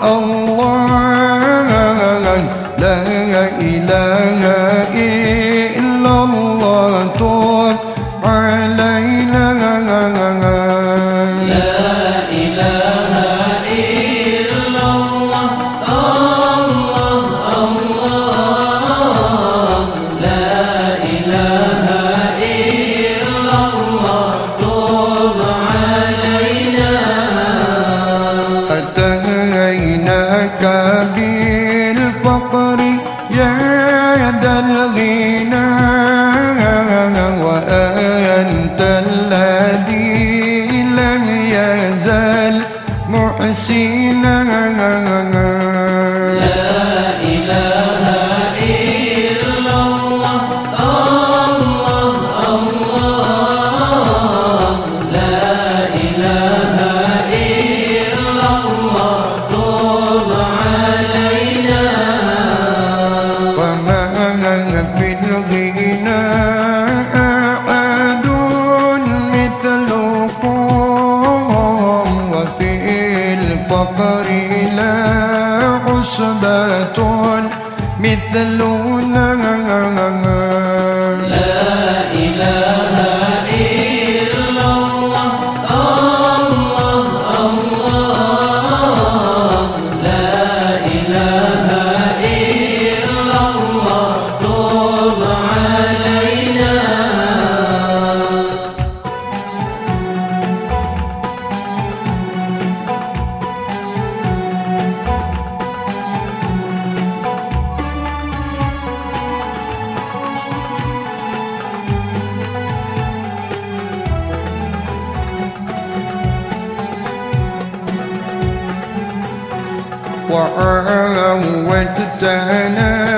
Oh. البقر لا عصبة مثلنا world went to dinner.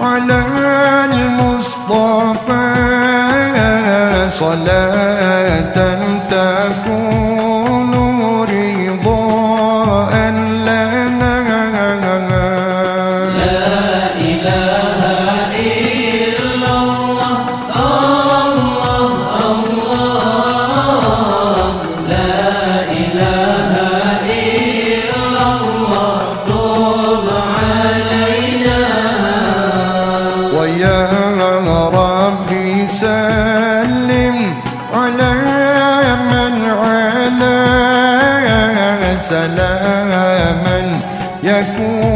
على المصطفى صلاة سلاما من يكون